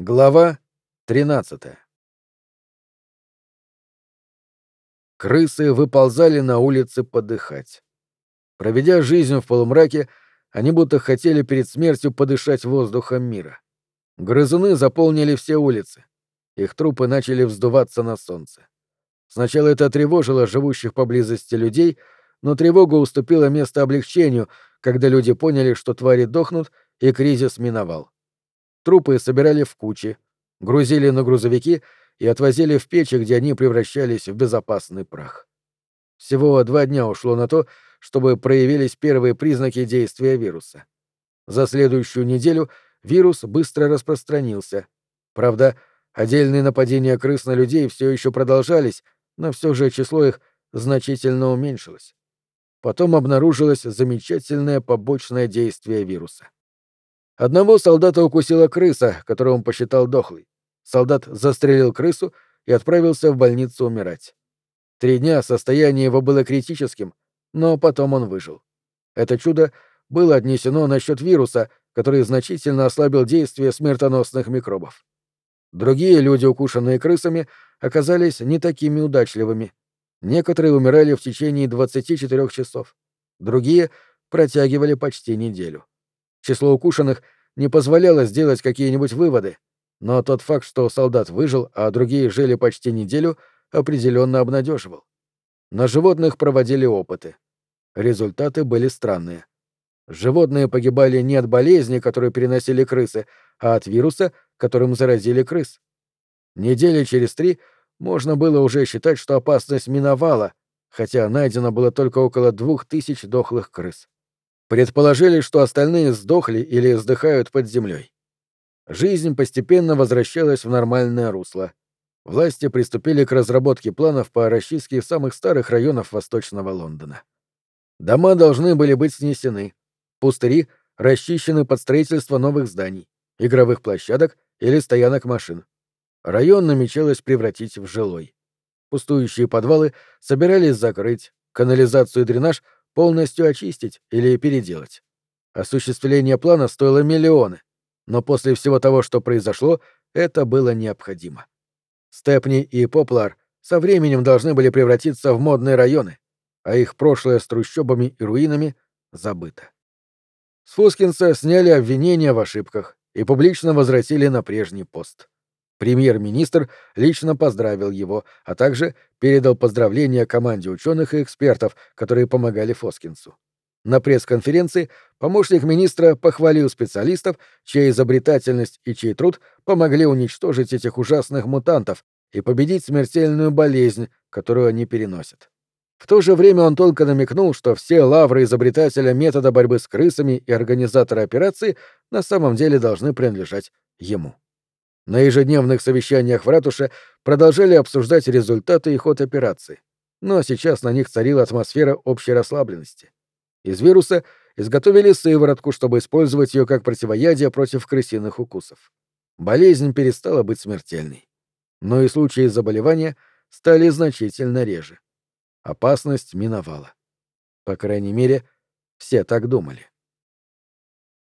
Глава 13 Крысы выползали на улицы подыхать. Проведя жизнь в полумраке, они будто хотели перед смертью подышать воздухом мира. Грызуны заполнили все улицы. Их трупы начали вздуваться на солнце. Сначала это тревожило живущих поблизости людей, но тревога уступила место облегчению, когда люди поняли, что твари дохнут, и кризис миновал. Трупы собирали в кучи, грузили на грузовики и отвозили в печи, где они превращались в безопасный прах. Всего два дня ушло на то, чтобы проявились первые признаки действия вируса. За следующую неделю вирус быстро распространился. Правда, отдельные нападения крыс на людей все еще продолжались, но все же число их значительно уменьшилось. Потом обнаружилось замечательное побочное действие вируса. Одного солдата укусила крыса, которую он посчитал дохлой. Солдат застрелил крысу и отправился в больницу умирать. Три дня состояние его было критическим, но потом он выжил. Это чудо было отнесено насчет вируса, который значительно ослабил действие смертоносных микробов. Другие люди, укушенные крысами, оказались не такими удачливыми. Некоторые умирали в течение 24 часов, другие протягивали почти неделю. Число укушенных не позволяло сделать какие-нибудь выводы, но тот факт, что солдат выжил, а другие жили почти неделю, определенно обнадеживал. На животных проводили опыты. Результаты были странные. Животные погибали не от болезни, которую переносили крысы, а от вируса, которым заразили крыс. Недели через три можно было уже считать, что опасность миновала, хотя найдено было только около двух тысяч дохлых крыс. Предположили, что остальные сдохли или сдыхают под землей. Жизнь постепенно возвращалась в нормальное русло. Власти приступили к разработке планов по расчистке самых старых районов Восточного Лондона. Дома должны были быть снесены, пустыри расчищены под строительство новых зданий, игровых площадок или стоянок машин. Район намечалось превратить в жилой. Пустующие подвалы собирались закрыть, канализацию и дренаж — полностью очистить или переделать. Осуществление плана стоило миллионы, но после всего того, что произошло, это было необходимо. Степни и Поплар со временем должны были превратиться в модные районы, а их прошлое с трущобами и руинами забыто. С Фускинса сняли обвинения в ошибках и публично возвратили на прежний пост. Премьер-министр лично поздравил его, а также передал поздравления команде ученых и экспертов, которые помогали Фоскинсу. На пресс-конференции помощник министра похвалил специалистов, чья изобретательность и чей труд помогли уничтожить этих ужасных мутантов и победить смертельную болезнь, которую они переносят. В то же время он только намекнул, что все лавры изобретателя метода борьбы с крысами и организатора операции на самом деле должны принадлежать ему. На ежедневных совещаниях в ратуше продолжали обсуждать результаты и ход операции. Но сейчас на них царила атмосфера общей расслабленности. Из вируса изготовили сыворотку, чтобы использовать ее как противоядие против крысиных укусов. Болезнь перестала быть смертельной. Но и случаи заболевания стали значительно реже. Опасность миновала. По крайней мере, все так думали.